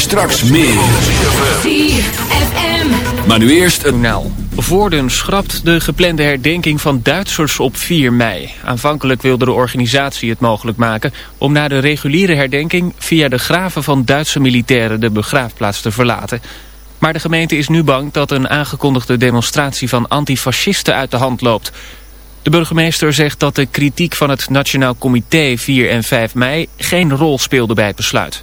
Straks meer. Maar nu eerst een... Journaal. Voorden schrapt de geplande herdenking van Duitsers op 4 mei. Aanvankelijk wilde de organisatie het mogelijk maken... om na de reguliere herdenking via de graven van Duitse militairen... de begraafplaats te verlaten. Maar de gemeente is nu bang dat een aangekondigde demonstratie... van antifascisten uit de hand loopt. De burgemeester zegt dat de kritiek van het Nationaal Comité 4 en 5 mei... geen rol speelde bij het besluit.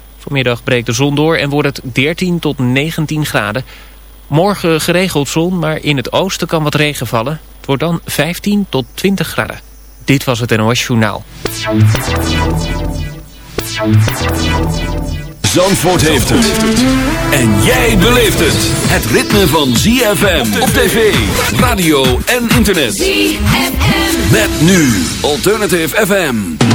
Vanmiddag breekt de zon door en wordt het 13 tot 19 graden. Morgen geregeld zon, maar in het oosten kan wat regen vallen. Het wordt dan 15 tot 20 graden. Dit was het NOS Journaal. Zandvoort heeft het. En jij beleeft het. Het ritme van ZFM op tv, radio en internet. ZFM. Met nu Alternative FM.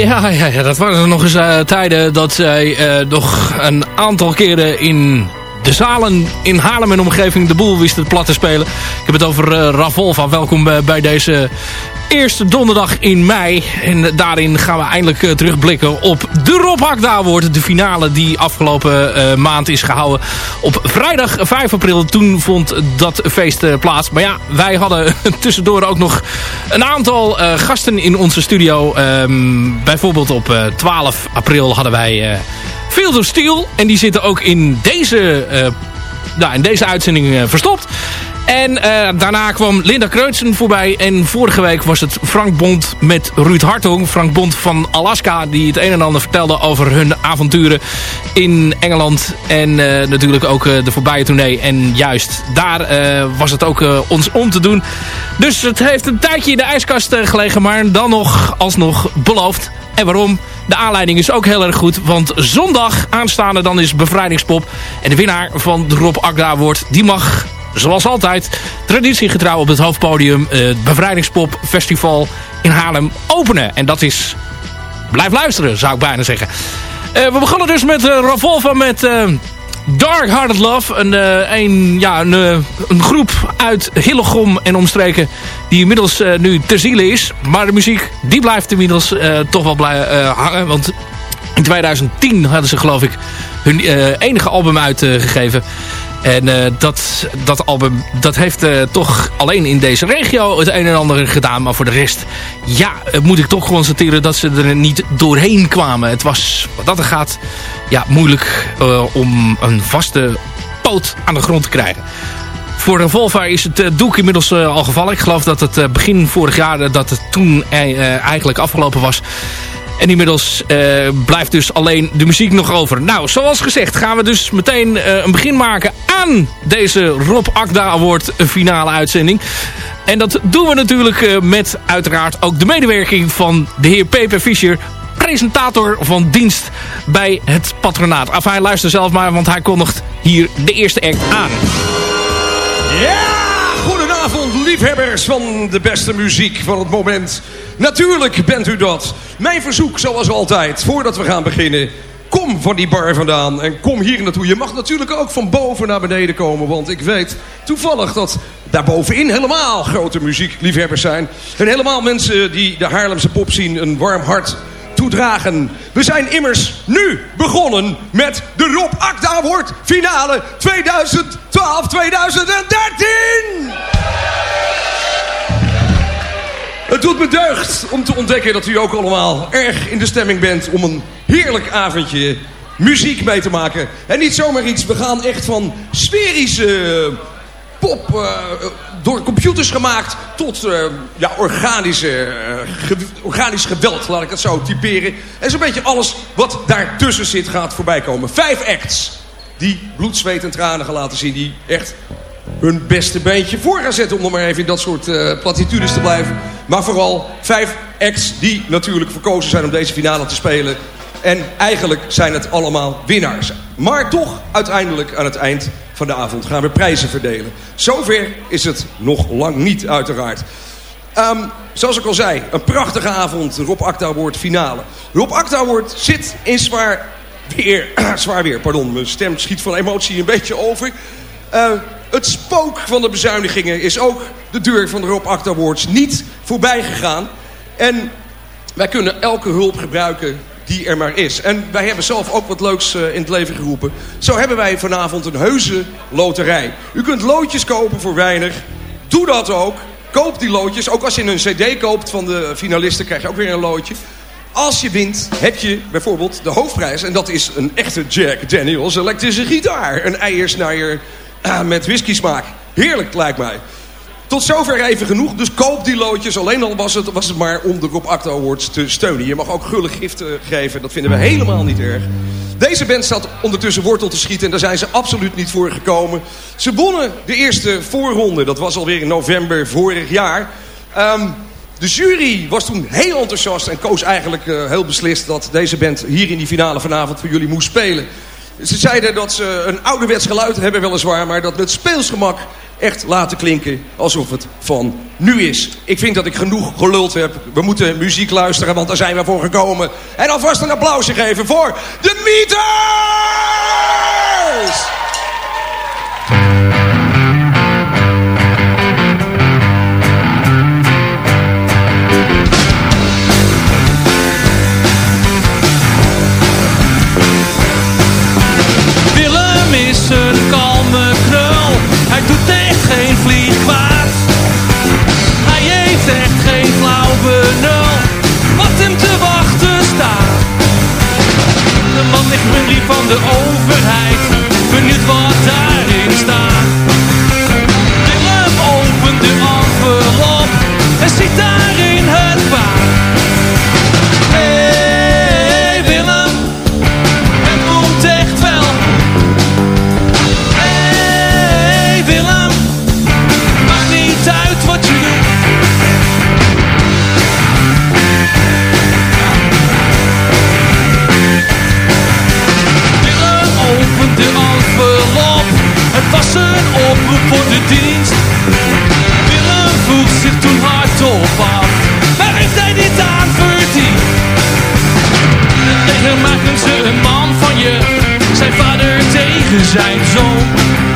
Ja, ja, ja dat waren nog eens uh, tijden dat zij uh, nog een aantal keren in de zalen in Haarlem en omgeving de boel wisten plat te spelen. Ik heb het over uh, Ravolva. Welkom bij deze eerste donderdag in mei. En daarin gaan we eindelijk uh, terugblikken op de Rob Award. De finale die afgelopen maand is gehouden op vrijdag 5 april. Toen vond dat feest plaats. Maar ja, wij hadden tussendoor ook nog een aantal gasten in onze studio. Um, bijvoorbeeld op 12 april hadden wij Field of Steel. En die zitten ook in deze, nou, in deze uitzending verstopt. En uh, daarna kwam Linda Kreutsen voorbij. En vorige week was het Frank Bond met Ruud Hartong. Frank Bond van Alaska. Die het een en ander vertelde over hun avonturen in Engeland. En natuurlijk ook de voorbije tournee. En juist daar was het ook ons om te doen. Dus het heeft een tijdje in de ijskast gelegen. Maar dan nog alsnog beloofd. En waarom? De aanleiding is ook heel erg goed. Want zondag aanstaande dan is bevrijdingspop. En de winnaar van de Rob Agda wordt, die mag zoals altijd traditiegetrouw op het hoofdpodium het Bevrijdingspop Festival in Haarlem openen. En dat is... Blijf luisteren, zou ik bijna zeggen. Uh, we begonnen dus met uh, Revolver met Dark Hearted Love. Een, een, ja, een, een, groep uit Hillegom en omstreken die inmiddels nu ter ziele is. Maar de muziek die blijft inmiddels toch wel blij, hangen. Want in 2010 hadden ze geloof ik hun enige album uitgegeven. En uh, dat, dat album dat heeft uh, toch alleen in deze regio het een en ander gedaan. Maar voor de rest, ja, moet ik toch constateren dat ze er niet doorheen kwamen. Het was, wat dat er gaat, ja, moeilijk uh, om een vaste poot aan de grond te krijgen. Voor Revolver is het doek inmiddels al gevallen. Ik geloof dat het begin vorig jaar, dat het toen eigenlijk afgelopen was. En inmiddels uh, blijft dus alleen de muziek nog over. Nou, zoals gezegd gaan we dus meteen uh, een begin maken aan deze Rob Akda Award finale uitzending. En dat doen we natuurlijk uh, met uiteraard ook de medewerking van de heer Pepe Fischer presentator van dienst bij het patronaat. Enfin, luister zelf maar, want hij kondigt hier de eerste act aan. Ja, goedenavond liefhebbers van de beste muziek van het moment. Natuurlijk bent u dat. Mijn verzoek, zoals altijd, voordat we gaan beginnen... Kom van die bar vandaan en kom hier naartoe. Je mag natuurlijk ook van boven naar beneden komen. Want ik weet toevallig dat daar bovenin helemaal grote muziekliefhebbers zijn. En helemaal mensen die de Haarlemse pop zien een warm hart toedragen. We zijn immers nu begonnen met de Rob Akda Award finale 2012-2013. Het doet me deugd om te ontdekken dat u ook allemaal erg in de stemming bent... om een heerlijk avondje muziek mee te maken. En niet zomaar iets, we gaan echt van sferische pop... Uh, door computers gemaakt tot uh, ja, organische, ge organisch geweld, laat ik het zo typeren. En zo'n beetje alles wat daartussen zit gaat voorbij komen. Vijf acts die bloed, zweet en tranen gaan laten zien. Die echt hun beste beentje voor gaan zetten. Om nog maar even in dat soort platitudes te blijven. Maar vooral vijf acts die natuurlijk verkozen zijn om deze finale te spelen. En eigenlijk zijn het allemaal winnaars. Maar toch uiteindelijk aan het eind van de avond gaan we prijzen verdelen. Zover is het nog lang niet uiteraard. Um, zoals ik al zei, een prachtige avond. Rob Acta Award finale. Rob Acta Award zit in zwaar weer. zwaar weer, pardon. Mijn stem schiet van emotie een beetje over. Uh, het spook van de bezuinigingen is ook de deur van de Rob Acta Awards niet voorbij gegaan. En wij kunnen elke hulp gebruiken die er maar is. En wij hebben zelf ook wat leuks uh, in het leven geroepen. Zo hebben wij vanavond een heuse loterij. U kunt loodjes kopen voor weinig. Doe dat ook. Koop die loodjes. Ook als je een cd koopt van de finalisten krijg je ook weer een loodje. Als je wint, heb je bijvoorbeeld de hoofdprijs. En dat is een echte Jack Daniels elektrische gitaar. Een eiersnijer uh, met whisky smaak. Heerlijk lijkt mij. Tot zover even genoeg. Dus koop die loodjes. Alleen al was het, was het maar om de Rob Acta Awards te steunen. Je mag ook gullig giften geven. Dat vinden we helemaal niet erg. Deze band staat ondertussen wortel te schieten. En daar zijn ze absoluut niet voor gekomen. Ze wonnen de eerste voorronde. Dat was alweer in november vorig jaar. Um, de jury was toen heel enthousiast. En koos eigenlijk uh, heel beslist dat deze band hier in die finale vanavond voor jullie moest spelen. Ze zeiden dat ze een ouderwets geluid hebben weliswaar... maar dat met speelsgemak echt laten klinken alsof het van nu is. Ik vind dat ik genoeg geluld heb. We moeten muziek luisteren, want daar zijn we voor gekomen. En alvast een applausje geven voor de Meters! Echt geen flauw benul, wat hem te wachten staat. De man ligt met een brief van de overheid, benieuwd wat daarin staat. Willem opent de envelop en ziet daarin een oproep voor de dienst. Willem vroeg zich toen hardop af, waar heeft hij dit aan verdiend? Tegen maken ze een man van je, zijn vader tegen zijn zoon.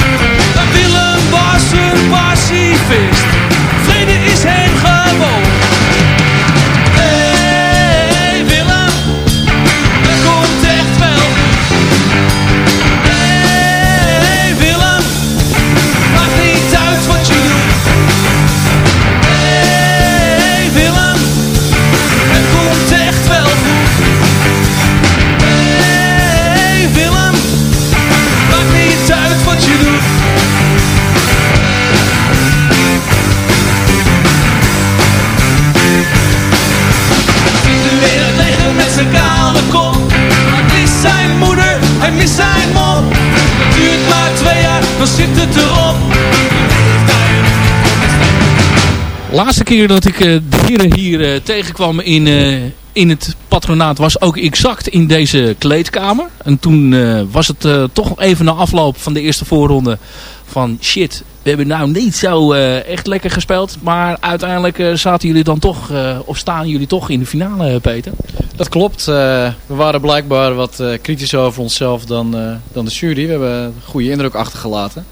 Laatste keer dat ik eh, de heren hier eh, tegenkwam in, eh, in het patronaat was ook exact in deze kleedkamer. En toen was het toch even na afloop van de eerste voorronde van shit, we hebben nou niet zo echt lekker gespeeld. Maar uiteindelijk zaten jullie dan toch, of staan jullie toch in de finale, Peter? Dat klopt. We waren blijkbaar wat kritischer over onszelf dan, dan de jury. We hebben een goede indruk achtergelaten.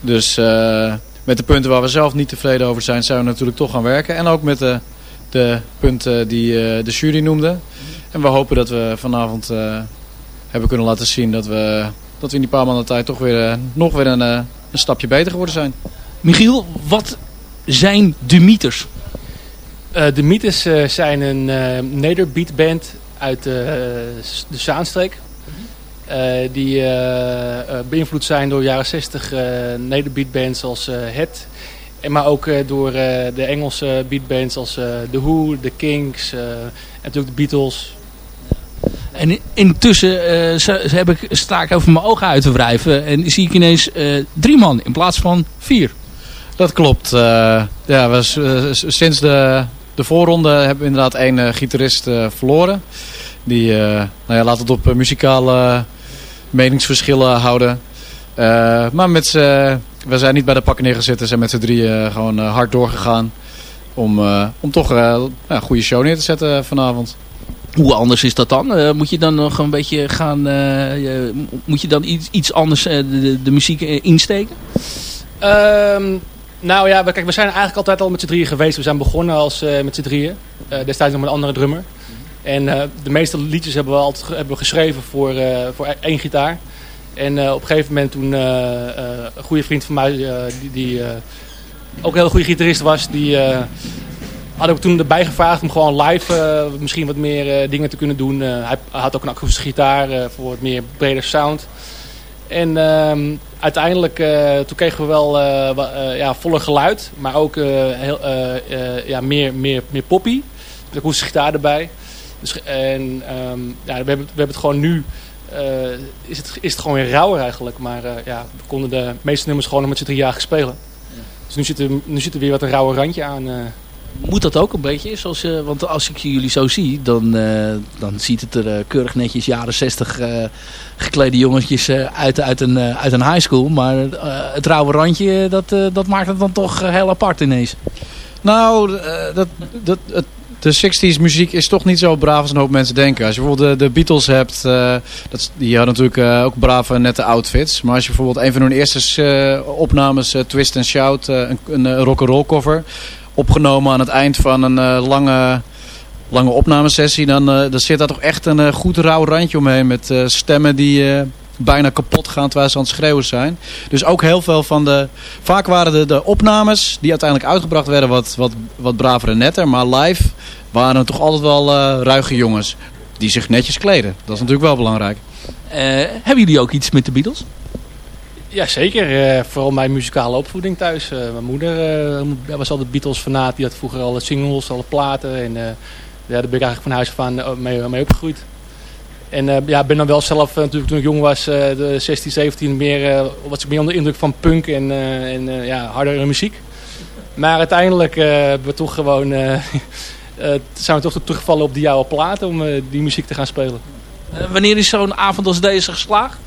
Dus met de punten waar we zelf niet tevreden over zijn, zijn we natuurlijk toch gaan werken. En ook met de, de punten die uh, de jury noemde. En we hopen dat we vanavond hebben kunnen laten zien dat we, dat we in die paar maanden tijd toch weer, nog weer een, een stapje beter geworden zijn. Michiel, wat zijn de meters? Uh, de Mythes uh, zijn een uh, nederbeatband uit de Zaanstreek. Die beïnvloed zijn door jaren 60 nederbeatbands als Het. En maar ook door de Engelse beatbands als The Who, The Kinks en natuurlijk de Beatles. En intussen uh, heb ik, sta ik over mijn ogen uit te wrijven. En zie ik ineens uh, drie man in plaats van vier. Dat klopt. Uh, ja, we, sinds de, de voorronde hebben we inderdaad één gitarist verloren. Die, nou ja, laat het op muzikale meningsverschillen houden. maar met we zijn niet bij de pakken neergezet. zijn met z'n drieën gewoon hard doorgegaan. Om, om toch een goede show neer te zetten vanavond. Hoe anders is dat dan? Uh, moet je dan nog een beetje gaan... Uh, moet je dan iets, iets anders uh, de, de, muziek insteken? Um, nou ja, we, kijk, we zijn eigenlijk altijd al met z'n drieën geweest. We zijn begonnen als met z'n drieën. destijds nog met een andere drummer. En de meeste liedjes hebben we altijd hebben we geschreven voor, voor één gitaar. En op een gegeven moment toen een goede vriend van mij... die, die ook een hele goede gitarist was... die had ik toen erbij gevraagd om gewoon live misschien wat meer dingen te kunnen doen. Hij had ook een akoestische gitaar voor wat meer breder sound. En ehm, uiteindelijk, toen kregen we wel ja, voller geluid, maar ook heel, ja, meer, meer, meer poppy. De akoestische gitaar erbij. Dus, en um, ja, we, hebben, we hebben het gewoon nu, is, het, is het gewoon weer rauwer eigenlijk. Maar ja, we konden de meeste nummers gewoon met z'n drie jaar spelen. Ja. Dus nu zit, er, nu zit er weer wat een rauwe randje aan. moet dat ook een beetje? Zoals, uh, want als ik jullie zo zie, dan, uh, dan ziet het er uh, keurig netjes jaren 60 geklede jongetjes uit, uit, een, uit een high school. Maar het rauwe randje, dat, dat maakt het dan toch heel apart ineens. Nou, dat, dat, het, de 60s muziek is toch niet zo braaf als een hoop mensen denken. Als je bijvoorbeeld de, Beatles hebt, dat, die hadden natuurlijk ook brave nette outfits. Maar als je bijvoorbeeld een van hun eerste opnames, Twist and Shout, een, een rock'n'roll cover opgenomen aan het eind van een lange, lange opnamesessie. Dan, dan zit daar toch echt een goed rauw randje omheen. Met stemmen die bijna kapot gaan terwijl ze aan het schreeuwen zijn. Dus ook heel veel van de... Vaak waren de, de opnames die uiteindelijk uitgebracht werden wat, wat, wat braver en netter. Maar live waren het toch altijd wel ruige jongens. Die zich netjes kleden. Dat is natuurlijk wel belangrijk. hebben jullie ook iets met de Beatles? Ja, zeker. Uh, vooral mijn muzikale opvoeding thuis. Uh, mijn moeder uh, was altijd Beatles fanaat. Die had vroeger alle singles, alle platen. En ja, daar ben ik eigenlijk van huis af aan mee, mee opgegroeid. En ja, ben dan wel zelf natuurlijk toen ik jong was, de 16, 17, meer, was ik meer onder indruk van punk en, en ja, hardere muziek. Maar uiteindelijk we toch gewoon, zijn we toch teruggevallen op die oude platen om die muziek te gaan spelen. wanneer is zo'n avond als deze geslaagd?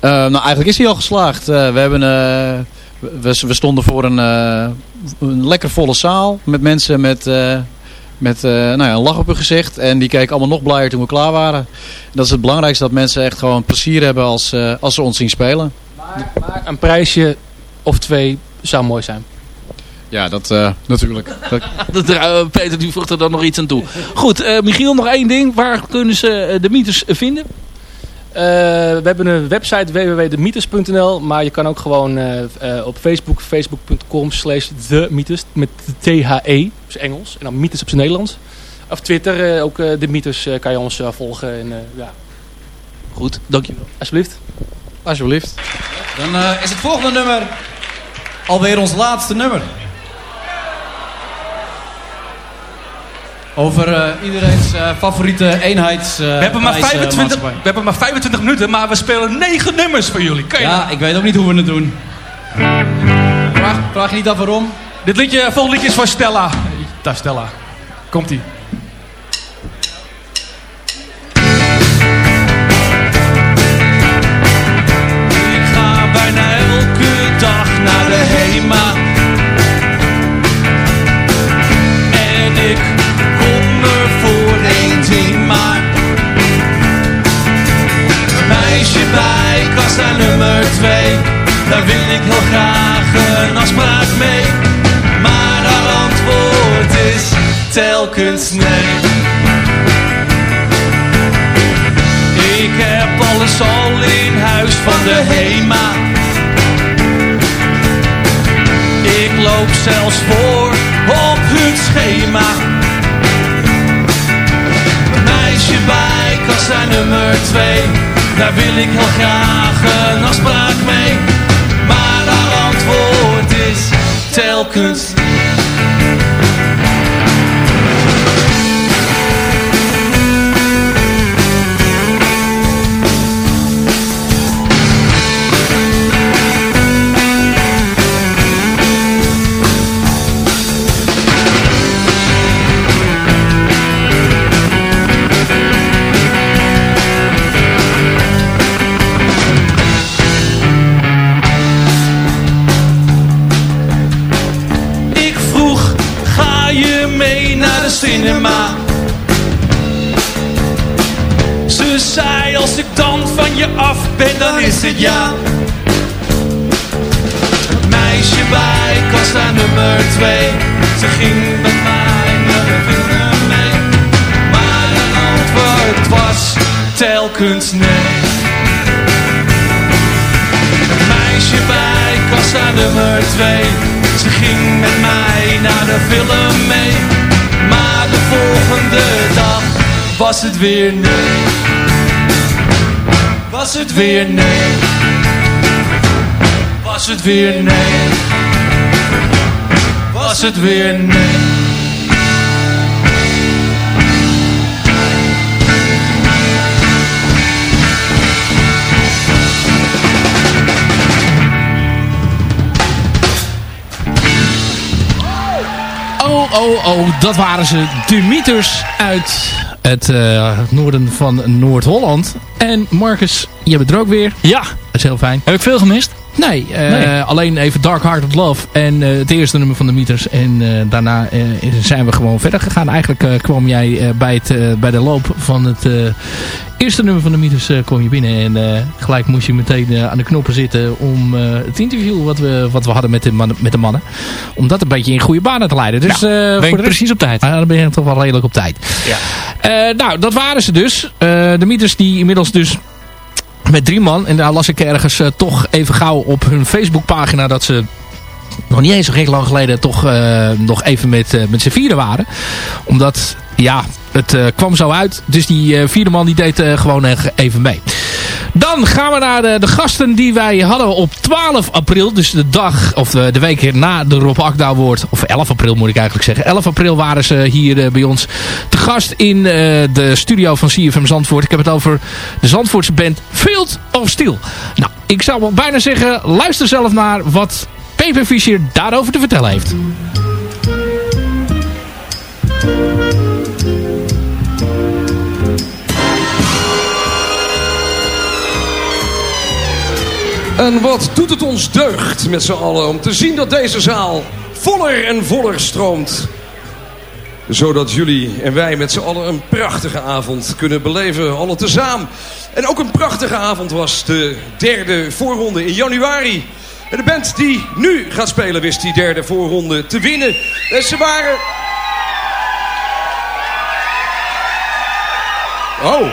Uh, nou, eigenlijk is hij al geslaagd. Uh, we, hebben, uh, we, we, stonden voor een, een lekker volle zaal met mensen met, met nou ja, een lach op hun gezicht. En die keken allemaal nog blijer toen we klaar waren. Dat is het belangrijkste, dat mensen echt gewoon plezier hebben als, als ze ons zien spelen. Maar, maar een prijsje of twee zou mooi zijn. Ja, dat natuurlijk. dat, Peter die voegt er dan nog iets aan toe. Goed, uh, Michiel, nog één ding. Waar kunnen ze de mythes vinden? Uh, we hebben een website www.demythes.nl, maar je kan ook gewoon uh, uh, op Facebook, facebook.com slash TheMythes, met T-H-E, dus Engels, en dan Mythes op zijn Nederlands. Of Twitter, ook de Mythes kan je ons volgen. En, ja. Goed, dankjewel. Alsjeblieft. Alsjeblieft. Dan is het volgende nummer alweer ons laatste nummer. Over uh, iedereen's uh, favoriete eenheids... Uh, we, hebben maar 25, we hebben maar 25 minuten, maar we spelen 9 nummers voor jullie. Kan je ja, dat? ik weet ook niet hoe we het doen. Vraag, vraag je niet af waarom? Dit liedje, volgende liedje is voor Stella. Daar Stella. Komt-ie. Ik ga bijna elke dag naar de HEMA. Nummer twee. Daar wil ik heel graag een afspraak mee. Maar haar antwoord is telkens nee. Ik heb alles al in huis van de HEMA. Ik loop zelfs voor op hun schema. Meisje bij kassa nummer 2 Daar wil ik heel graag een afspraak mee. Maar haar antwoord is telkens het ja. Het meisje bij kassa nummer twee, ze ging met mij naar de film mee. Maar een antwoord was telkens nee. Het meisje bij kassa nummer twee, ze ging met mij naar de film mee. Maar de volgende dag was het weer nee. Was het weer nee. Was het weer nee. Was het weer nee. oh, oh, dat waren ze. De uit het uh, noorden van Noord-Holland. En Marcus, je bent er ook weer. Ja. Dat is heel fijn. Heb ik veel gemist? Nee, uh, nee, alleen even Dark Hearted Love en uh, het eerste nummer van de Mieters. En uh, daarna zijn we gewoon verder gegaan. Eigenlijk kwam jij bij, het, bij de loop van het eerste nummer van de Mieters kwam je binnen. En gelijk moest je meteen aan de knoppen zitten om het interview wat we, wat we hadden met de, man, met de mannen. Om dat een beetje in goede banen te leiden. Dus, ja, voor precies op tijd. Ah, dan ben je toch wel redelijk op tijd. Ja. nou, dat waren ze dus. de Mieters die inmiddels dus met drie man. En daar las ik ergens uh, toch even gauw op hun Facebookpagina dat ze nog niet eens zo gek lang geleden toch uh, nog even met, uh, met z'n vieren waren. Omdat, ja, het kwam zo uit. Dus die vierde man die deed gewoon even mee. Dan gaan we naar de, de, gasten die wij hadden op 12 april. Dus de dag, of de, week na de Rob Akda woord. Of 11 april moet ik eigenlijk zeggen. 11 april waren ze hier bij ons te gast in de studio van CFM Zandvoort. Ik heb het over de Zandvoortse band Field of Steel. Nou, ik zou wel bijna zeggen, luister zelf naar wat Pepe Fischer daarover te vertellen heeft. En wat doet het ons deugd met z'n allen om te zien dat deze zaal voller en voller stroomt. Zodat jullie en wij met z'n allen een prachtige avond kunnen beleven, alle tezamen. En ook een prachtige avond was de derde voorronde in januari. En de band die nu gaat spelen wist die derde voorronde te winnen. En ze waren... Oh.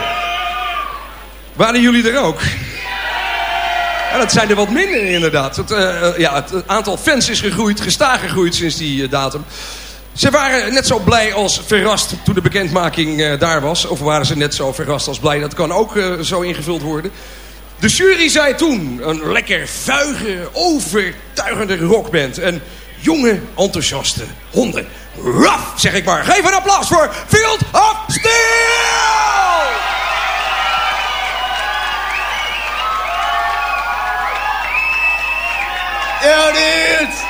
Waren jullie er ook? Ja, dat zijn er wat minder inderdaad. Het, uh, ja, het aantal fans is gegroeid, gestaag gegroeid sinds die uh, datum. Ze waren net zo blij als verrast toen de bekendmaking daar was. Of waren ze net zo verrast als blij? Dat kan ook zo ingevuld worden. De jury zei toen, een lekker vuige, overtuigende rockband. Een jonge, enthousiaste honden. Ruff, zeg ik maar. Geef een applaus voor Field of Steel! Ja, dit!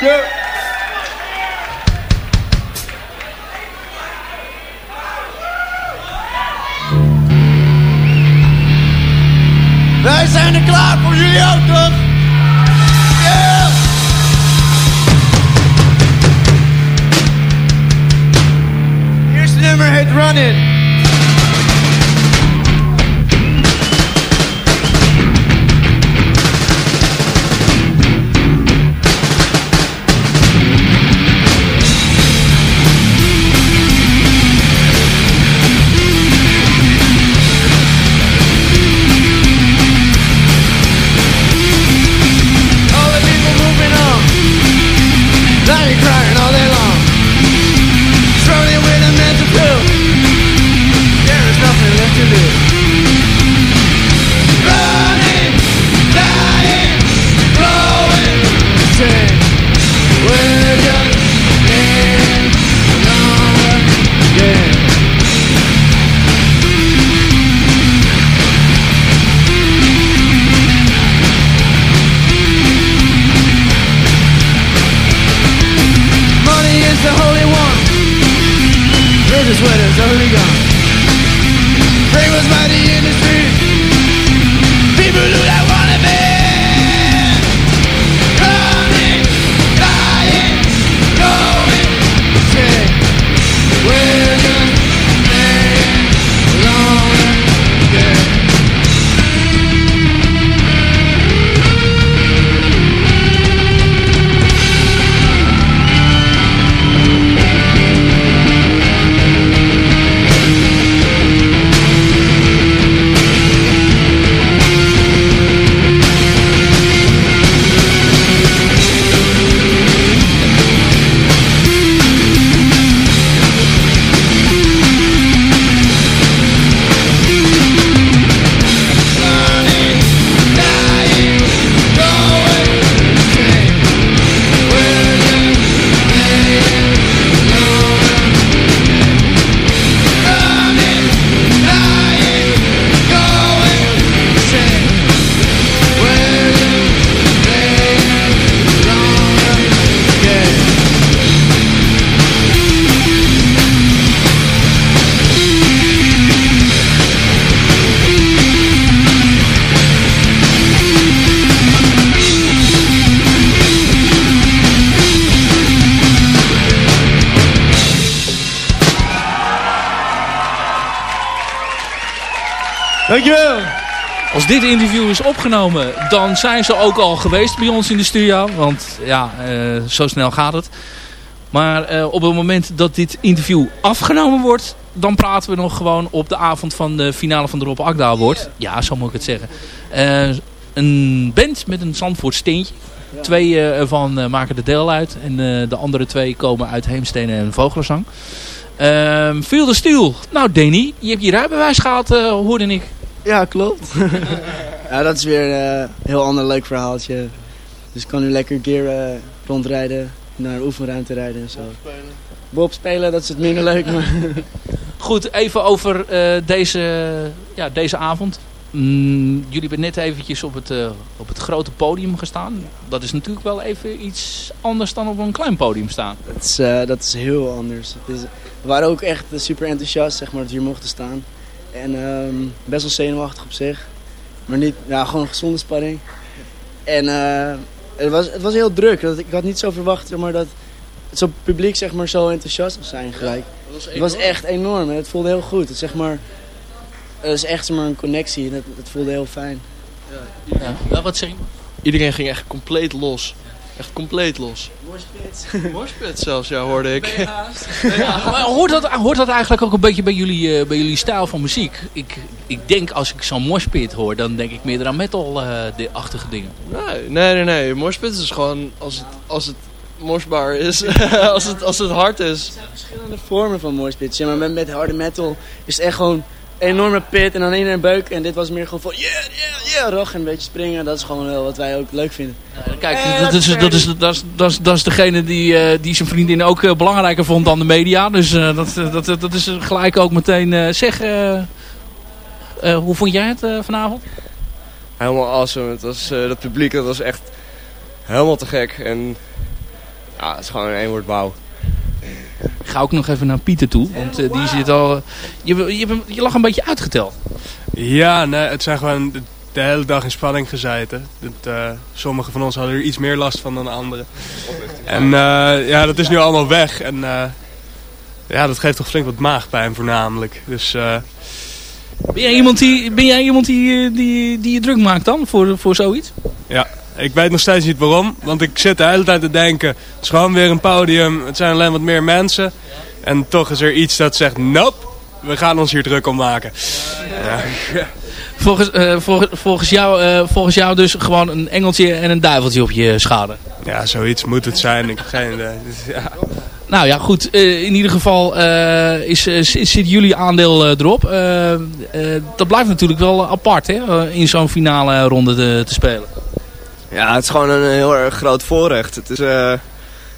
Ja. Wij zijn er klaar voor? Yeah! Eerste nummer heet Als dit interview is opgenomen, dan zijn ze ook al geweest bij ons in de studio. Want ja, uh, zo snel gaat het. Maar uh, op het moment dat dit interview afgenomen wordt... dan praten we nog gewoon op de avond van de finale van de Rob Akda wordt. Ja, zo moet ik het zeggen. Uh, een band met een Zandvoort steentje. Twee ervan maken er deel uit. En de andere twee komen uit Heemstenen en Vogelenzang. Uh, Field of Steel. Nou Danny, je hebt je rijbewijs gehad, hoorde ik. Ja, klopt. ja, dat is weer een heel ander leuk verhaaltje. Dus ik kan nu lekker gear uh, rondrijden, naar een oefenruimte rijden en zo. Spelen. Bob spelen, dat is het minder leuk. Maar Goed, even over uh, deze, ja, deze avond. Mm, jullie hebben net eventjes op het, uh, op het grote podium gestaan. Dat is natuurlijk wel even iets anders dan op een klein podium staan. Dat is, dat is heel anders. Is, we waren ook echt super enthousiast zeg maar, dat we hier mochten staan. En um, best wel zenuwachtig op zich. Maar niet, ja, gewoon een gezonde spanning. En uh, het, was, het was heel druk. Ik had niet zo verwacht zeg maar, dat het zo publiek zeg maar, zo enthousiast zou zijn gelijk. Dat was het was echt enorm. En het voelde heel goed. Het, zeg maar, het is echt zeg maar, een connectie. Het, het voelde heel fijn. Ja. ja. wat zeg je? Iedereen ging echt compleet los. Echt compleet los. Morspit. Morspit zelfs, ja, hoorde ik. ja, maar hoort dat, hoort dat eigenlijk ook een beetje bij jullie, uh, bij jullie stijl van muziek? Ik, ik denk, als ik zo'n morspit hoor, dan denk ik meer aan metal-achtige uh, dingen. Nee, nee, nee. nee. Morspit is gewoon als het, als het morsbaar is. als, het, als het hard is. Er zijn verschillende vormen van morspit. Ja, maar met, met harde metal is het echt gewoon enorme pit en dan iedereen beuk. En dit was meer gewoon van yeah, yeah, yeah, rog en een beetje springen. Dat is gewoon wel wat wij ook leuk vinden. Ja, kijk, dat is, dat, is, dat, is, dat, is, dat is degene die, uh, die zijn vriendin ook uh, belangrijker vond dan de media. Dus uh, dat, dat, dat is gelijk ook meteen zeg. hoe vond jij het vanavond? Helemaal awesome. Het was, dat publiek dat was echt helemaal te gek. En ja, het is gewoon een één woord bouw. Ik ga ook nog even naar Pieter toe, want uh, die zit al... Je, je, je lag een beetje uitgeteld. Ja, nee, het zijn gewoon de, de hele dag in spanning gezeten. Dat, uh, sommigen van ons hadden er iets meer last van dan anderen. En uh, ja, dat is nu allemaal weg. En ja, dat geeft toch flink wat maagpijn voornamelijk. Dus... Ben jij iemand die, ben jij iemand die, die, die je druk maakt dan voor, voor zoiets? Ja, ik weet nog steeds niet waarom. Want ik zit de hele tijd te denken, het is gewoon weer een podium. Het zijn alleen wat meer mensen. En toch is er iets dat zegt, nope, we gaan ons hier druk om maken. Ja. Volgens, uh, volgens, volgens, jou, uh, volgens jou dus gewoon een engeltje en een duiveltje op je schade. Ja, zoiets moet het zijn. Ik heb geen idee. Ja. Nou ja, goed. Uh, in ieder geval is, zit jullie aandeel erop. dat blijft natuurlijk wel apart hè, in zo'n finale ronde te, te spelen. Ja, het is gewoon een heel erg groot voorrecht. Het is, het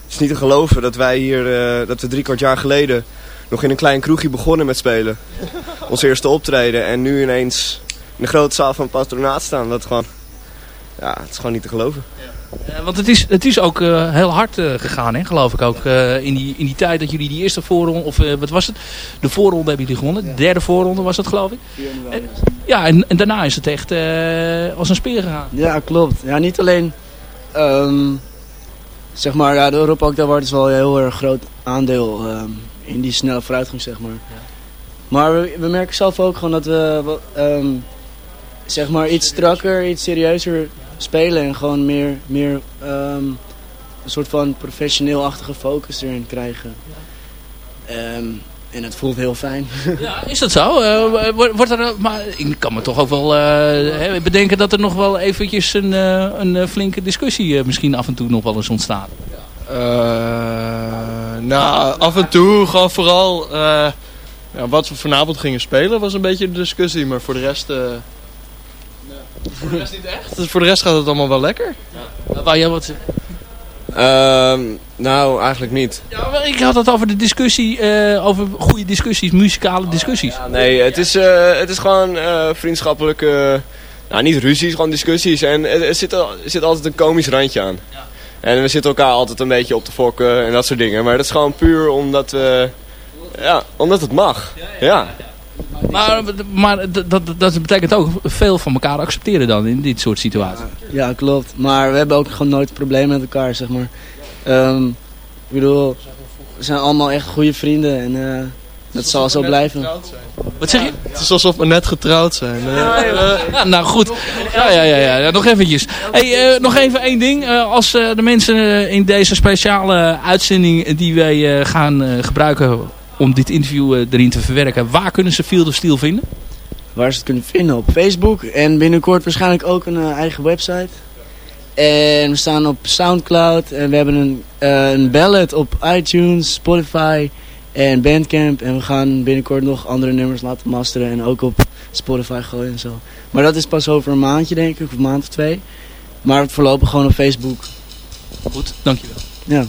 is niet te geloven dat wij hier, uh, dat we drie kwart jaar geleden nog in een klein kroegje begonnen met spelen. Ons eerste optreden en nu ineens in de grote zaal van patronaat staan. Dat gewoon, ja, het is gewoon niet te geloven. Want het is, het is ook uh, heel hard uh, gegaan, hè, geloof ik ook. Uh, in, die, in die tijd dat jullie die eerste voorronde, of wat was het? De voorronde hebben jullie gewonnen. De derde voorronde was het, geloof ik. En, ja, en, en, daarna is het echt als een speer gegaan. Ja, klopt. Ja, niet alleen... Um, zeg maar, ja, de Europa Award is wel een heel erg groot aandeel um, in die snelle vooruitgang, zeg maar. Ja. Maar we, we, merken zelf ook gewoon dat we... Um, zeg maar iets strakker, iets serieuzer spelen en gewoon meer, meer um, een soort van professioneel-achtige focus erin krijgen. Um, en het voelt heel fijn. Ja, is dat zo? Uh, wordt er, maar ik kan me toch ook wel uh, bedenken dat er nog wel eventjes een, uh, een flinke discussie misschien af en toe nog wel eens ontstaat. nou, af en toe gewoon vooral ja, wat we vanavond gingen spelen was een beetje de discussie. Maar voor de rest voor de rest niet echt? Dus voor de rest gaat het allemaal wel lekker. Ja. Wou jij wat uh, nou, eigenlijk niet. Ja, ik had het over de discussie, uh, over goede discussies, muzikale discussies. Ja, nee, het is, uh, het is gewoon uh, vriendschappelijke, nou niet ruzies, gewoon discussies. En er zit, er zit altijd een komisch randje aan. Ja. En we zitten elkaar altijd een beetje op te fokken en dat soort dingen. Maar dat is gewoon puur omdat, we, ja, omdat het mag. ja. ja. Maar, maar dat, dat betekent ook veel van elkaar accepteren dan in dit soort situaties. Ja, klopt. Maar we hebben ook gewoon nooit problemen met elkaar, zeg maar. Um, ik bedoel, we zijn allemaal echt goede vrienden. En uh, Dat zal zo blijven. Wat zeg je? Het is alsof we net getrouwd zijn. Ja, nou goed. Ja, ja, ja, ja. nog eventjes. Hey, eh, nog even één ding. Eh, als eh, de mensen eh, in deze speciale uitzending die wij eh, gaan eh, gebruiken om dit interview eh, erin te verwerken, waar kunnen ze Field of Steel vinden? Waar ze het kunnen vinden? Op Facebook. En binnenkort waarschijnlijk ook een eh, eigen website. En we staan op Soundcloud. En we hebben een, eh, een ballad op iTunes, Spotify en Bandcamp. En we gaan binnenkort nog andere nummers laten masteren. En ook op Spotify gooien en zo. Maar dat is pas over een maandje denk ik. Of een maand of twee. Maar voorlopig gewoon op Facebook. Goed, dankjewel. Ja.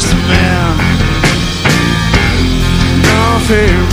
Just a man. No fear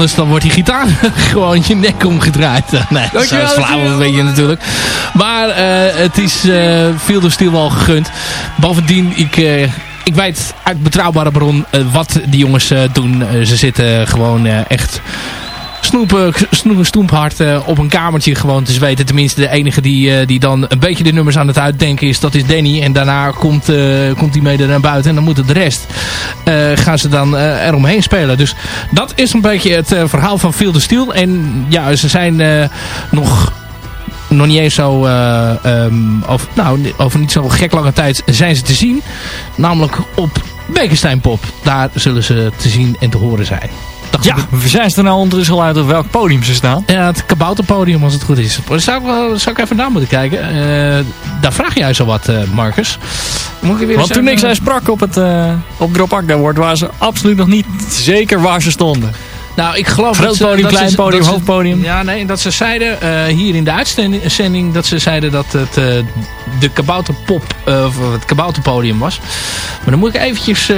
anders dan wordt die gitaar gewoon je nek omgedraaid. Nee, dat is flauw een beetje natuurlijk. Maar uh, het is uh, veel door stil wel gegund. Bovendien, ik, uh, ik weet uit betrouwbare bron wat die jongens doen. ze zitten gewoon echt snoepen stoemphard uh, op een kamertje gewoon te zweten. Tenminste, de enige die, uh, die dan een beetje de nummers aan het uitdenken is, dat is Danny. En daarna komt, uh, komt hij mee naar buiten en dan moet het de rest. gaan ze dan eromheen spelen. Dus dat is een beetje het verhaal van Field of Steel. En ja, ze zijn nog nog niet eens zo, um, over, nou, over niet zo gek lange tijd zijn ze te zien. Namelijk op Bekenstein Pop. Daar zullen ze te zien en te horen zijn. Ja, we zijn er nou ondertussen al uit op welk podium ze staan? Ja, het kabouterpodium als het goed is. Zou ik, wel, zou ik even naar moeten kijken. Uh, daar vraag jij zo wat, uh, Marcus. Moet ik weer Want toen ik zij sprak op het uh, op Drop wordt, waren ze absoluut nog niet zeker waar ze stonden. Nou, ik geloof Groot dat podium, dat klein podium, hoofdpodium. Ja, nee, dat ze zeiden uh, hier in de uitzending dat ze zeiden dat het uh, de kabouterpop uh, of het kabouterpodium was. Maar dan moet ik eventjes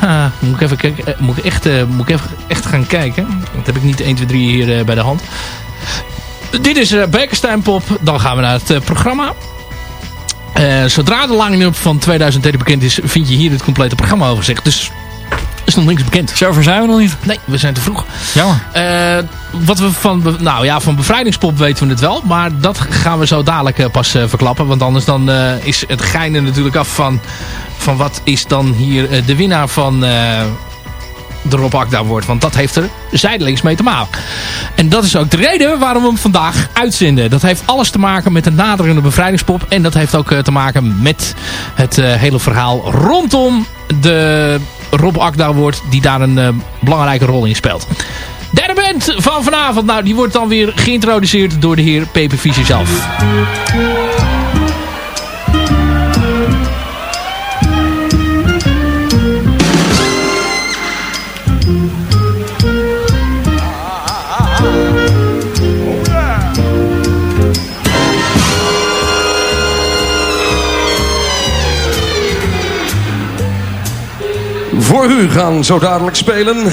ah, moet ik even moet ik echt moet ik even echt gaan kijken. Dat heb ik niet 1 2 3 hier bij de hand. Dit is uh, Bekenstein Pop. Dan gaan we naar het programma. zodra de line-up van 2013 bekend is, vind je hier het complete programma overzicht. Dus is nog niks bekend. Zover zijn we nog niet. Nee, we zijn te vroeg. Jammer. Uh, wat we van, nou ja, van bevrijdingspop weten we het wel. Maar dat gaan we zo dadelijk uh, pas uh, verklappen. Want anders dan is het geinen natuurlijk af van, van wat is dan hier de winnaar van de Rob Akda wordt. Want dat heeft er zijdelings mee te maken. En dat is ook de reden waarom we hem vandaag uitzenden. Dat heeft alles te maken met de naderende bevrijdingspop. En dat heeft ook te maken met het hele verhaal rondom de Rob Akda wordt. Die daar een uh, belangrijke rol in speelt. Derde band van vanavond. Nou, die wordt dan weer geïntroduceerd door de heer Pepe Fischer zelf. Voor u gaan zo dadelijk spelen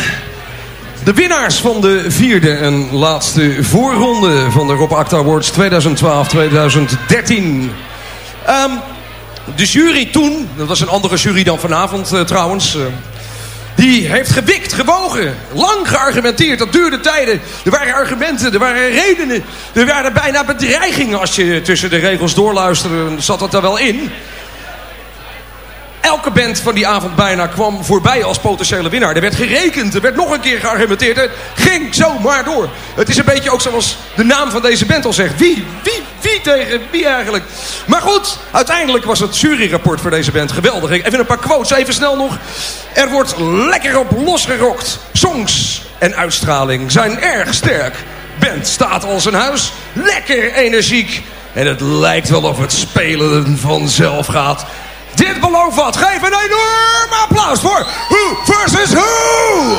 de winnaars van de vierde en laatste voorronde van de Rob Acta Awards 2012-2013. Um, de jury toen, dat was een andere jury dan vanavond uh, trouwens... Uh, die heeft gewikt, gewogen, lang geargumenteerd. Dat duurde tijden. Er waren argumenten, er waren redenen. Er waren bijna bedreigingen. Als je tussen de regels doorluisterde, zat dat er wel in. Elke band van die avond bijna kwam voorbij als potentiële winnaar. Er werd gerekend, er werd nog een keer geargumenteerd. Het ging zomaar door. Het is een beetje ook zoals de naam van deze band al zegt. Wie, wie, wie tegen wie eigenlijk? Maar goed, uiteindelijk was het juryrapport voor deze band geweldig. Even een paar quotes, even snel nog. Er wordt lekker op losgerokt. Songs en uitstraling zijn erg sterk. Band staat als een huis. Lekker energiek. En het lijkt wel of het spelen vanzelf gaat. Dit belooft wat. Geef een enorm applaus voor Who versus Who!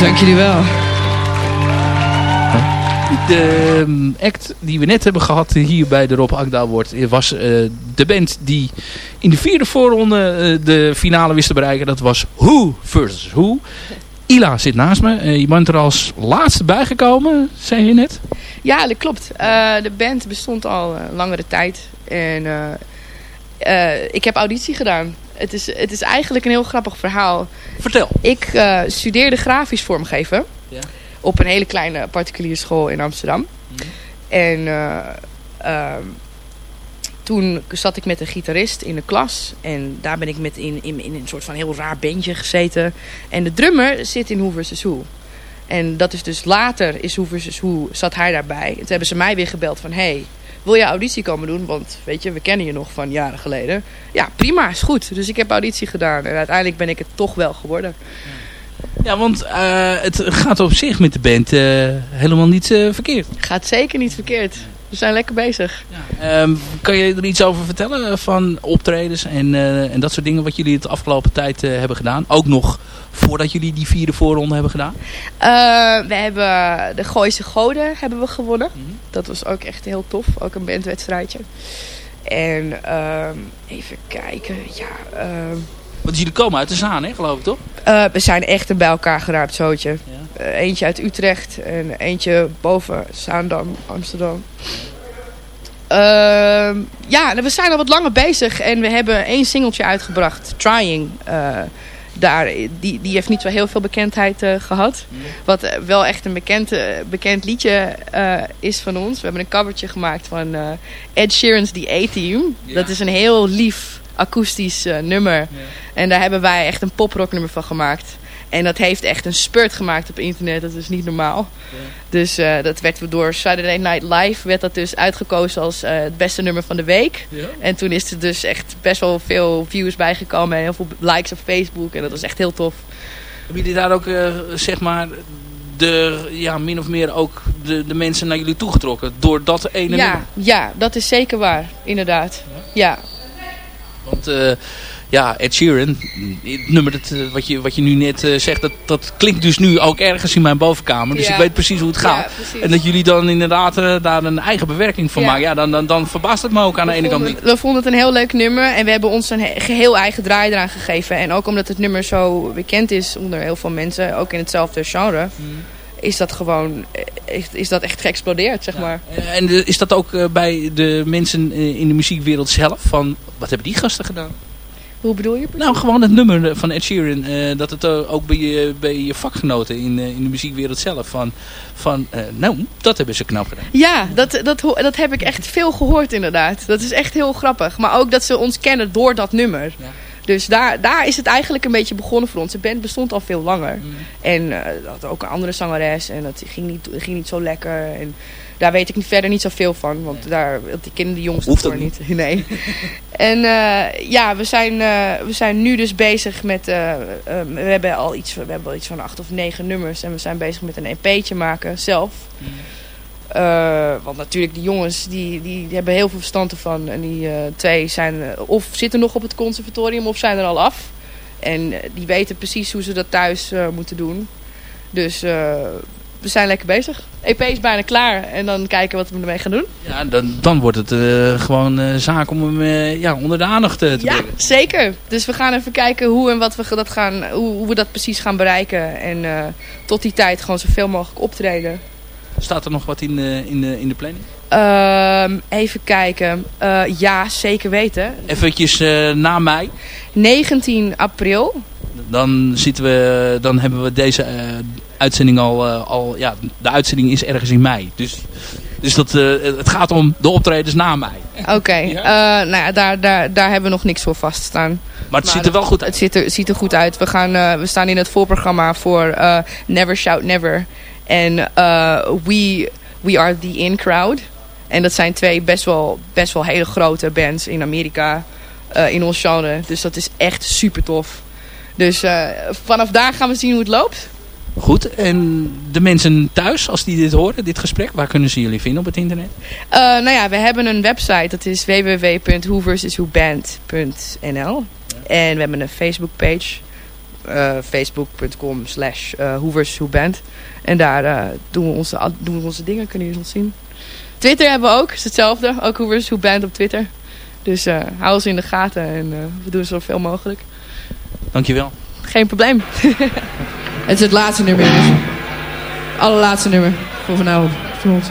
Dank jullie wel. De ehm, act die we net hebben gehad hier bij de Rob Akda wordt was eh, de band die in de vierde voorronde eh, de finale wist te bereiken. Dat was Who versus Who. Ila zit naast me. Eh, je bent er als laatste bijgekomen, zei je net. Ja, dat klopt. Eh, de band bestond al langere tijd. En ik heb auditie gedaan. Het is, het is eigenlijk een heel grappig verhaal. Vertel. Ik studeerde grafisch vormgeven. Ja. Op een hele kleine particuliere school in Amsterdam. Mm. En ehm, toen zat ik met een gitarist in de klas. En daar ben ik met in, in, in een soort van heel raar bandje gezeten. En de drummer zit in vs. Who. En dat is dus later is vs. Who zat hij daarbij. En toen hebben ze mij weer gebeld van... Hey, wil je auditie komen doen? Want weet je, we kennen je nog van jaren geleden. Ja, prima, is goed. Dus ik heb auditie gedaan. En uiteindelijk ben ik het toch wel geworden. Ja, want uh, het gaat op zich met de band uh, helemaal niet uh, verkeerd. Gaat zeker niet verkeerd. We zijn lekker bezig. Ja. Um, kan je er iets over vertellen van optredens en, uh, en dat soort dingen wat jullie het afgelopen tijd uh, hebben gedaan? Ook nog voordat jullie die vierde voorronde hebben gedaan? Uh, we hebben de Gooise Goden hebben we gewonnen. Mm -hmm. Dat was ook echt heel tof. Ook een bandwedstrijdje. En ehm, even kijken. Ja, ehm, Want jullie komen uit de Zaan, hè, geloof ik toch? Uh, we zijn echt een bij elkaar geraapt zootje. Ja. Uh, eentje uit Utrecht en eentje boven Zaandam, Amsterdam. Uh, ja, we zijn al wat langer bezig en we hebben één singeltje uitgebracht, Trying. daar, die, die heeft niet zo heel veel bekendheid gehad. Wat wel echt een bekend, bekend liedje is van ons. We hebben een covertje gemaakt van Ed Sheeran's The A-Team. Ja. Dat is een heel lief akoestisch uh, nummer. Ja. En daar hebben wij echt een poprock nummer van gemaakt. En dat heeft echt een spurt gemaakt op internet. Dat is niet normaal. Ja. Dus uh, dat werd door Saturday Night Live werd dat dus uitgekozen als uh, het beste nummer van de week. Ja. En toen is er dus echt best wel veel views bijgekomen. En heel veel likes op Facebook. En dat was echt heel tof. Hebben jullie daar ook, zeg maar, de, ja, min of meer ook de, de mensen naar jullie toegetrokken? Door dat ene ja, nummer? Ja, dat is zeker waar. Inderdaad. ja. Want uh, ja, Ed Sheeran, het nummer dat, uh, wat, je, wat je nu net uh, zegt, dat, dat klinkt dus nu ook ergens in mijn bovenkamer. Dus ja. ik weet precies hoe het gaat. Ja, en dat jullie dan inderdaad daar een eigen bewerking van ja. maken. Ja, dan, dan, dan verbaast het me ook aan we de ene vonden, kant niet. We vonden het een heel leuk nummer en we hebben ons een geheel eigen draai eraan gegeven. En ook omdat het nummer zo bekend is onder heel veel mensen, ook in hetzelfde genre... Hmm is dat gewoon is, is dat echt geëxplodeerd, zeg ja. maar. En is dat ook bij de mensen in de muziekwereld zelf? Van, wat hebben die gasten gedaan? Hoe bedoel je? Nou, gewoon het nummer van Ed Sheeran. Uh, dat het uh, ook bij je, bij je vakgenoten in, in de muziekwereld zelf. Van, van nou, dat hebben ze knap gedaan. Ja, dat, dat, dat heb ik echt veel gehoord inderdaad. Dat is echt heel grappig. Maar ook dat ze ons kennen door dat nummer. Ja. Dus daar, daar is het eigenlijk een beetje begonnen voor ons. De band bestond al veel langer. Mm. En uh, dat ook een andere zangeres. En dat ging niet, ging niet zo lekker. En daar weet ik verder niet zoveel van. Want nee. daar, die kennen de jongens Hoeft niet. Nee. en uh, ja, we zijn, uh, we zijn nu dus bezig met... we, hebben al iets, we hebben al iets van acht of negen nummers. En we zijn bezig met een EP'tje maken, zelf. Mm. Uh, want natuurlijk, die jongens die, die, die hebben heel veel verstand ervan. En die uh, twee zijn uh, of zitten nog op het conservatorium of zijn er al af. En die weten precies hoe ze dat thuis moeten doen. Dus we zijn lekker bezig. EP is bijna klaar en dan kijken wat we ermee gaan doen. Ja, dan, dan wordt het gewoon zaak om hem ja, onder de aandacht te ja, brengen. Ja, zeker. Dus we gaan even kijken hoe en wat we dat gaan, hoe, hoe we dat precies gaan bereiken. En tot die tijd gewoon zoveel mogelijk optreden. Staat er nog wat in de, in de, in de planning? Uh, even kijken. Uh, ja, zeker weten. Eventjes uh, na mei. 19 april. Dan, zitten we, dan hebben we deze uitzending al, al... Ja, de uitzending is ergens in mei. Dus, dus dat, het gaat om de optredens na mei. Oké. Okay. Ja? nou ja, daar, daar, daar hebben we nog niks voor vaststaan. Maar het maar ziet er wel goed uit. Het ziet er, ziet er goed uit. We, gaan, we staan in het voorprogramma voor Never Shout Never... En uh, we, we Are The In Crowd. En dat zijn twee best wel, best wel hele grote bands in Amerika. Uh, in ons genre. Dus dat is echt super tof. Dus uh, vanaf daar gaan we zien hoe het loopt. Goed, en de mensen thuis, als die dit horen, dit gesprek, waar kunnen ze jullie vinden op het internet? Uh, nou ja, we hebben een website, dat is www.whoversuswhoband.nl ja. En we hebben een Facebook page eh, facebook.com slash uh, hoevershoeband. En daar uh, doen, we onze, doen we onze dingen, kunnen jullie ons zien. Twitter hebben we ook, is hetzelfde. Ook Hoevers Band op Twitter. Dus hou ons in de gaten en we doen zoveel mogelijk. Dankjewel. Geen probleem. het is het laatste nummer. Het allerlaatste nummer voor vanavond. Voor ons.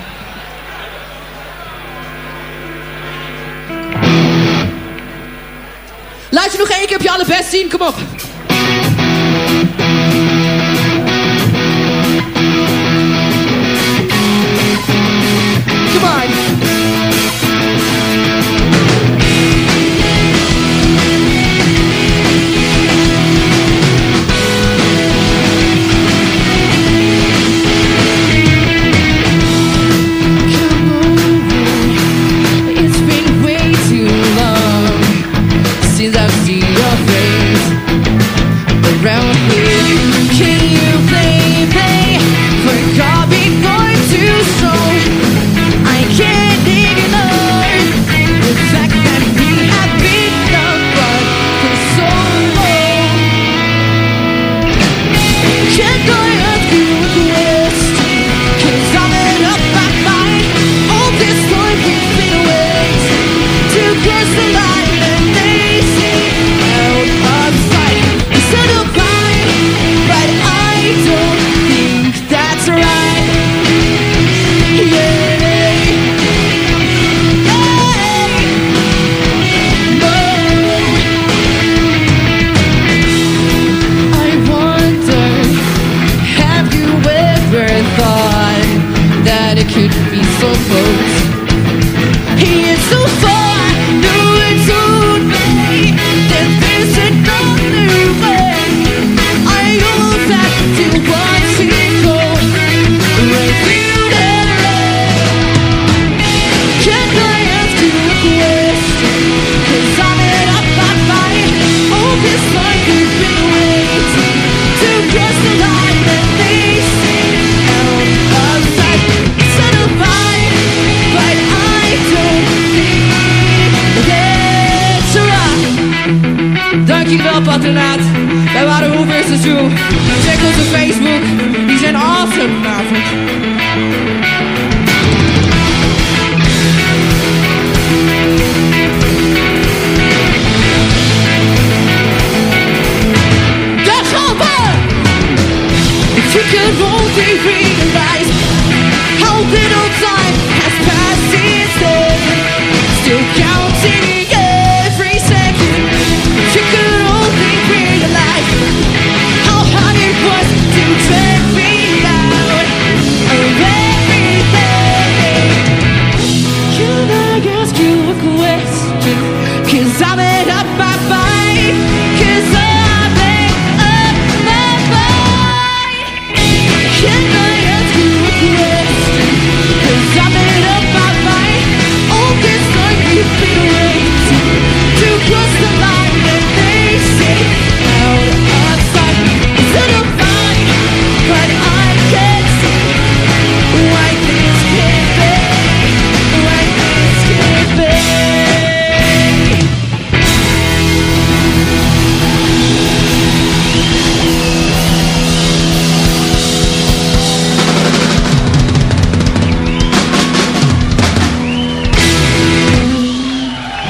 Laat je nog één keer op je allerbest zien, kom op. mind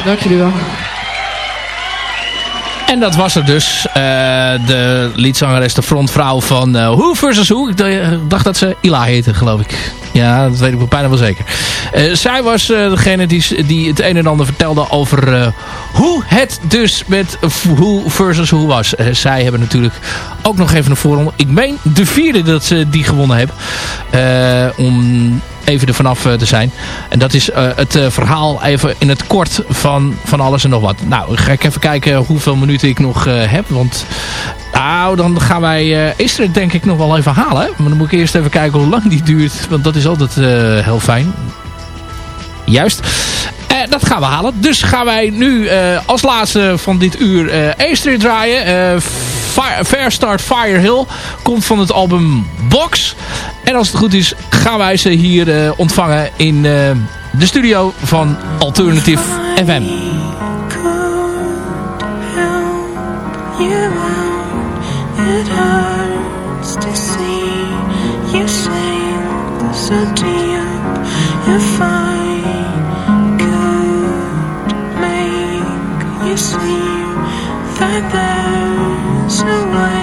Dank jullie wel. En dat was er dus. Uh, de liedzangeres, de frontvrouw van uh, Who vs. Who. Ik dacht dat ze Ila heette, geloof ik. Ja, dat weet ik bijna wel zeker. Zij was degene die, die het een en ander vertelde over hoe het dus met Who versus Who was. zij hebben natuurlijk ook nog even een voorronde. Ik meen de vierde dat ze die gewonnen hebben. om even er vanaf eh, te zijn. En dat is eh, het eh, verhaal even in het kort van, van alles en nog wat. Nou, ga ik even kijken hoeveel minuten ik nog heb. Want nou, dan gaan wij uh, Easter denk ik nog wel even halen. Maar dan moet ik eerst even kijken hoe lang die duurt. Want dat is altijd heel fijn. Juist. Uh, dat gaan we halen. Dus gaan wij nu als laatste van dit uur uh, draaien. Fair Start Fire Hill. Komt van het album Box. En als het goed is gaan wij ze hier eh, ontvangen in eh, de studio van Alternative FM. away.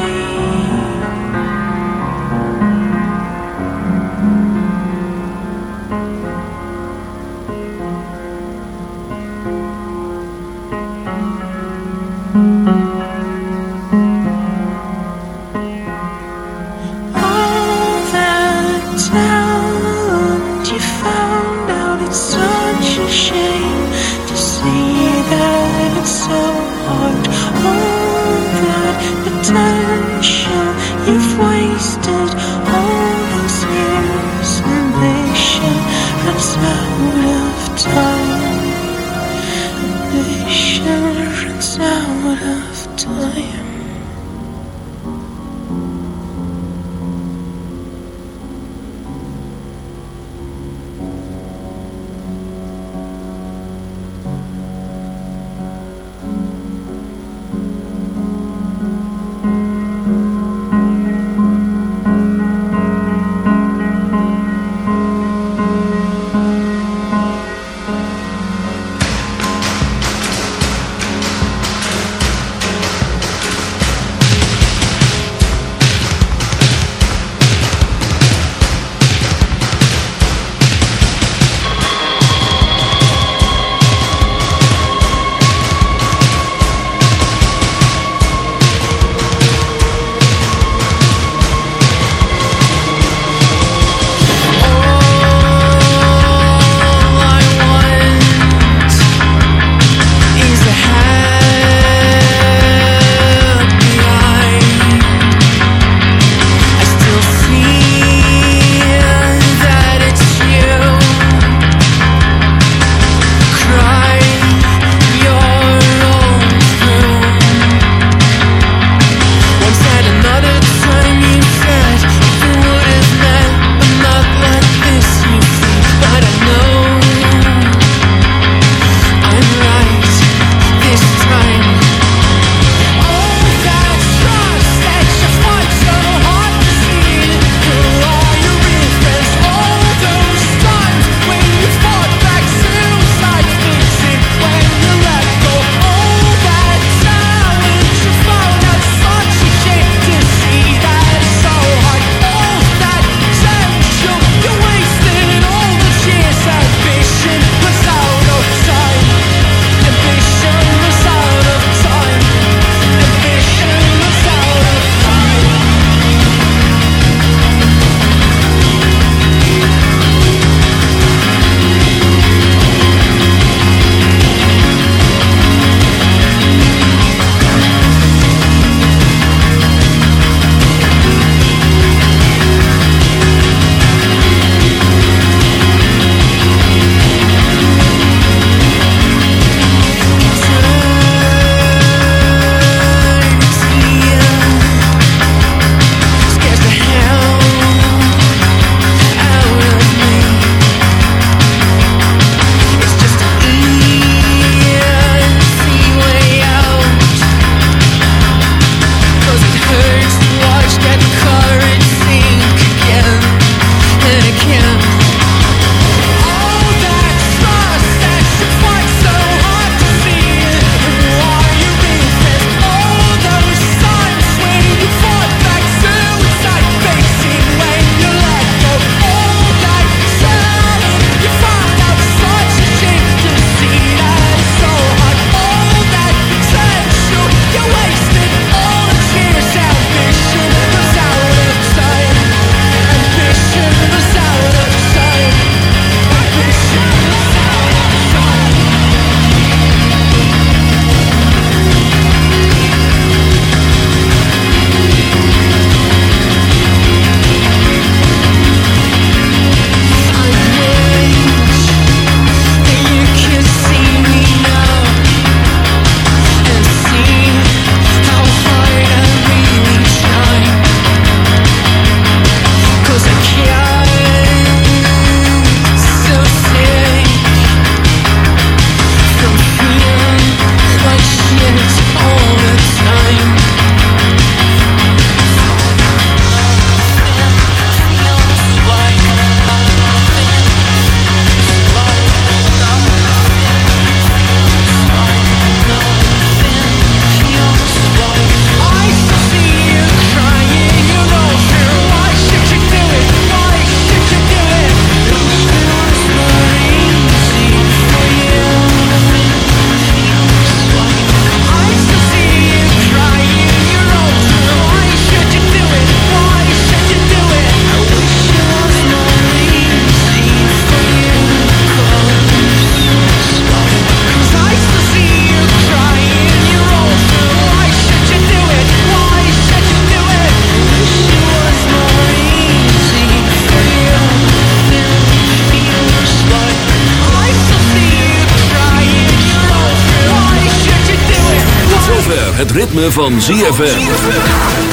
Van ZFM.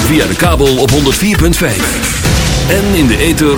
Via de kabel op 104.5. En in de ether